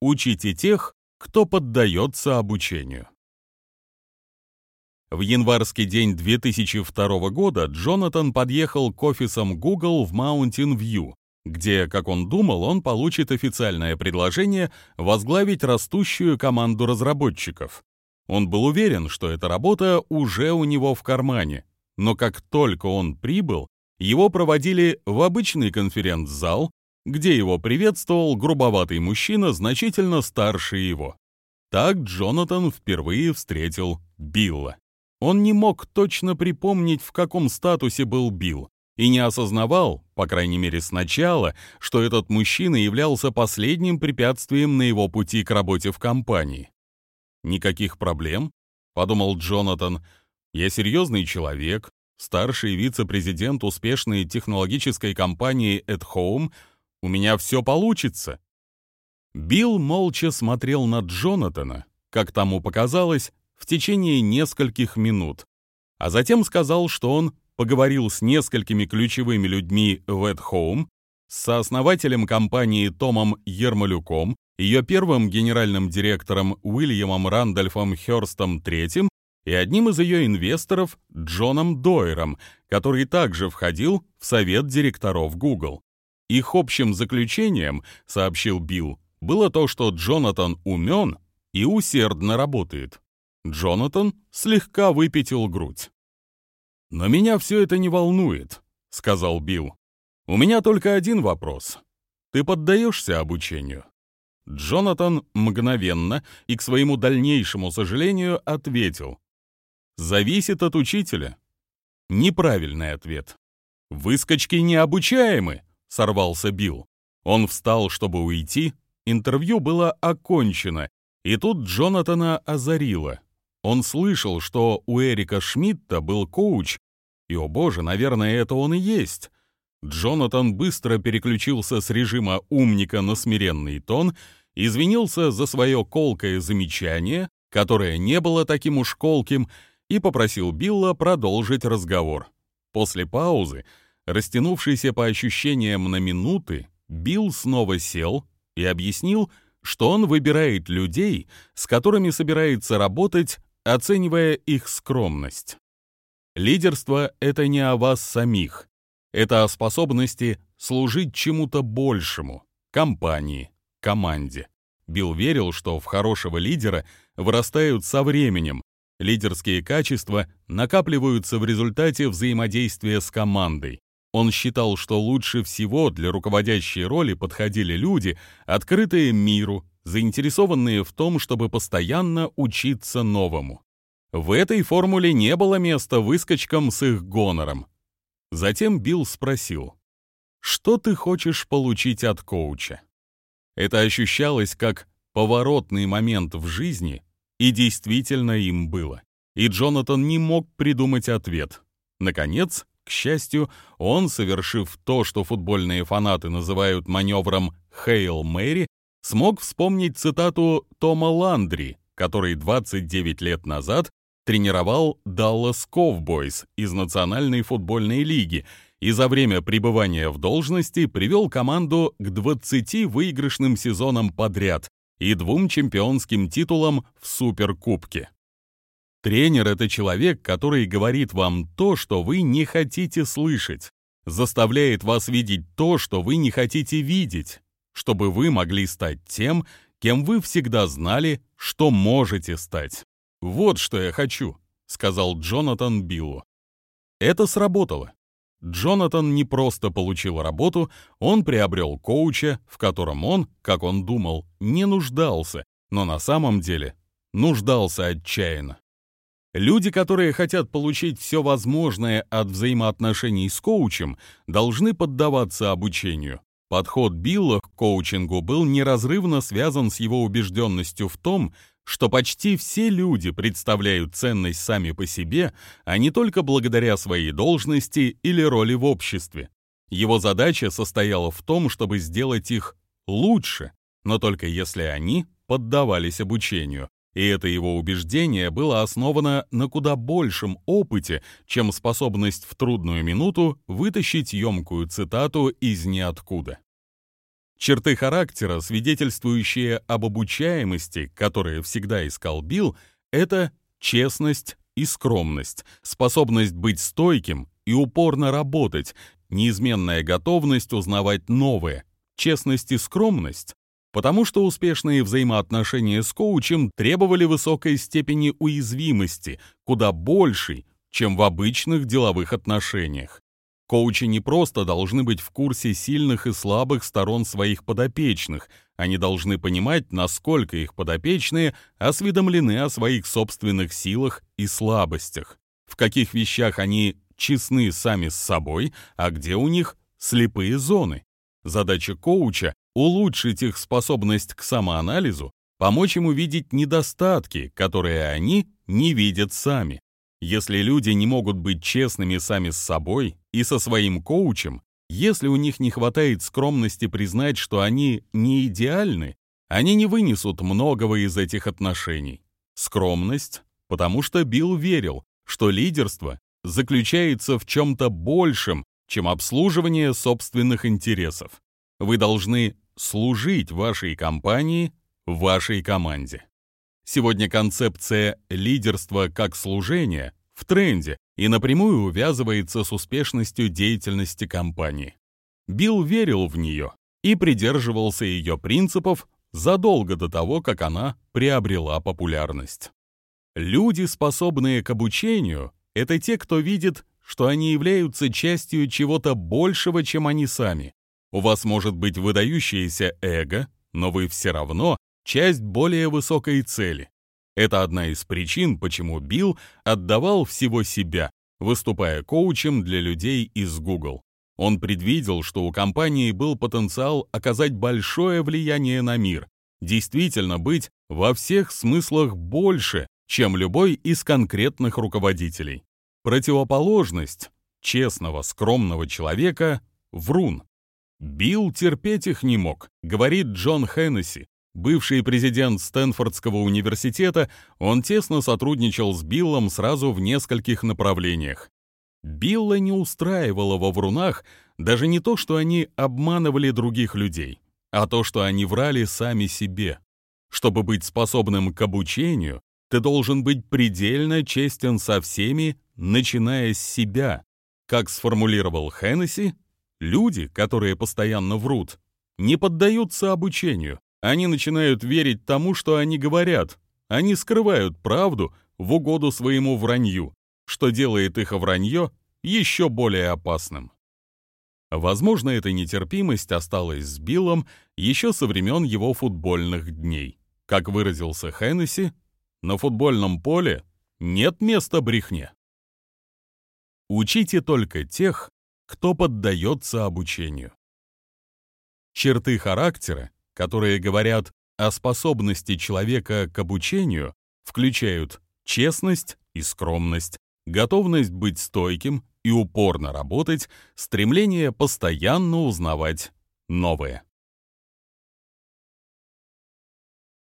Учите тех, кто поддается обучению. В январский день 2002 года Джонатан подъехал к офисам Google в Mountain View, где, как он думал, он получит официальное предложение возглавить растущую команду разработчиков. Он был уверен, что эта работа уже у него в кармане, но как только он прибыл, его проводили в обычный конференц-зал, где его приветствовал грубоватый мужчина, значительно старше его. Так Джонатан впервые встретил Билла. Он не мог точно припомнить, в каком статусе был Билл, и не осознавал, по крайней мере сначала, что этот мужчина являлся последним препятствием на его пути к работе в компании. «Никаких проблем», — подумал Джонатан, — «я серьезный человек, старший вице-президент успешной технологической компании At Home — у меня все получится». Билл молча смотрел на Джонатана, как тому показалось, в течение нескольких минут, а затем сказал, что он поговорил с несколькими ключевыми людьми в At Home, с сооснователем компании Томом Ермолюком, ее первым генеральным директором Уильямом Рандольфом Хёрстом III и одним из ее инвесторов Джоном Дойером, который также входил в совет директоров Google. Их общим заключением, сообщил Билл, было то, что Джонатан умен и усердно работает. Джонатан слегка выпятил грудь. «Но меня все это не волнует», — сказал Билл. «У меня только один вопрос. Ты поддаешься обучению?» Джонатан мгновенно и, к своему дальнейшему сожалению, ответил. «Зависит от учителя». Неправильный ответ. «Выскочки необучаемы», — сорвался Билл. Он встал, чтобы уйти. Интервью было окончено, и тут Джонатана озарило. Он слышал, что у Эрика Шмидта был коуч, и, о боже, наверное, это он и есть. Джонатан быстро переключился с режима умника на смиренный тон, извинился за свое колкое замечание, которое не было таким уж колким, и попросил Билла продолжить разговор. После паузы Растянувшийся по ощущениям на минуты, Билл снова сел и объяснил, что он выбирает людей, с которыми собирается работать, оценивая их скромность. Лидерство — это не о вас самих, это о способности служить чему-то большему, компании, команде. Билл верил, что в хорошего лидера вырастают со временем, лидерские качества накапливаются в результате взаимодействия с командой. Он считал, что лучше всего для руководящей роли подходили люди, открытые миру, заинтересованные в том, чтобы постоянно учиться новому. В этой формуле не было места выскочкам с их гонором. Затем Билл спросил, «Что ты хочешь получить от коуча?» Это ощущалось как поворотный момент в жизни, и действительно им было. И Джонатан не мог придумать ответ. Наконец, к счастью, он, совершив то, что футбольные фанаты называют маневром «Хейл Мэри», смог вспомнить цитату Тома Ландри, который 29 лет назад тренировал Dallas Cowboys из Национальной футбольной лиги и за время пребывания в должности привел команду к 20 выигрышным сезонам подряд и двум чемпионским титулам в Суперкубке. Тренер — это человек, который говорит вам то, что вы не хотите слышать, заставляет вас видеть то, что вы не хотите видеть, чтобы вы могли стать тем, кем вы всегда знали, что можете стать. «Вот что я хочу», — сказал Джонатан Биллу. Это сработало. Джонатан не просто получил работу, он приобрел коуча, в котором он, как он думал, не нуждался, но на самом деле нуждался отчаянно. Люди, которые хотят получить все возможное от взаимоотношений с коучем, должны поддаваться обучению. Подход Билла к коучингу был неразрывно связан с его убежденностью в том, что почти все люди представляют ценность сами по себе, а не только благодаря своей должности или роли в обществе. Его задача состояла в том, чтобы сделать их лучше, но только если они поддавались обучению. И это его убеждение было основано на куда большем опыте, чем способность в трудную минуту вытащить емкую цитату из ниоткуда. Черты характера, свидетельствующие об обучаемости, которые всегда искал Билл, это честность и скромность, способность быть стойким и упорно работать, неизменная готовность узнавать новое, честность и скромность, потому что успешные взаимоотношения с коучем требовали высокой степени уязвимости, куда большей, чем в обычных деловых отношениях. Коучи не просто должны быть в курсе сильных и слабых сторон своих подопечных, они должны понимать, насколько их подопечные осведомлены о своих собственных силах и слабостях, в каких вещах они честны сами с собой, а где у них слепые зоны. Задача коуча — улучшить их способность к самоанализу, помочь им увидеть недостатки, которые они не видят сами. Если люди не могут быть честными сами с собой и со своим коучем, если у них не хватает скромности признать, что они не идеальны, они не вынесут многого из этих отношений. Скромность, потому что Билл верил, что лидерство заключается в чем-то большем, чем обслуживание собственных интересов. Вы должны служить вашей компании, вашей команде. Сегодня концепция лидерства как служения в тренде и напрямую увязывается с успешностью деятельности компании. Билл верил в нее и придерживался ее принципов задолго до того, как она приобрела популярность. Люди, способные к обучению, это те, кто видит, что они являются частью чего-то большего, чем они сами. У вас может быть выдающееся эго, но вы все равно часть более высокой цели. Это одна из причин, почему Билл отдавал всего себя, выступая коучем для людей из Google. Он предвидел, что у компании был потенциал оказать большое влияние на мир, действительно быть во всех смыслах больше, чем любой из конкретных руководителей. Противоположность честного, скромного человека — врун. Билл терпеть их не мог, говорит Джон Хеннесси. Бывший президент Стэнфордского университета, он тесно сотрудничал с Биллом сразу в нескольких направлениях. Билла не устраивало во врунах даже не то, что они обманывали других людей, а то, что они врали сами себе. Чтобы быть способным к обучению, ты должен быть предельно честен со всеми, начиная с себя. Как сформулировал Хеннесси, Люди, которые постоянно врут, не поддаются обучению. Они начинают верить тому, что они говорят. Они скрывают правду в угоду своему вранью, что делает их вранье еще более опасным. Возможно, эта нетерпимость осталась с Биллом еще со времен его футбольных дней. Как выразился Хеннесси, на футбольном поле нет места брехне. Учите только тех, кто поддается обучению. Черты характера, которые говорят о способности человека к обучению, включают честность и скромность, готовность быть стойким и упорно работать, стремление постоянно узнавать новое.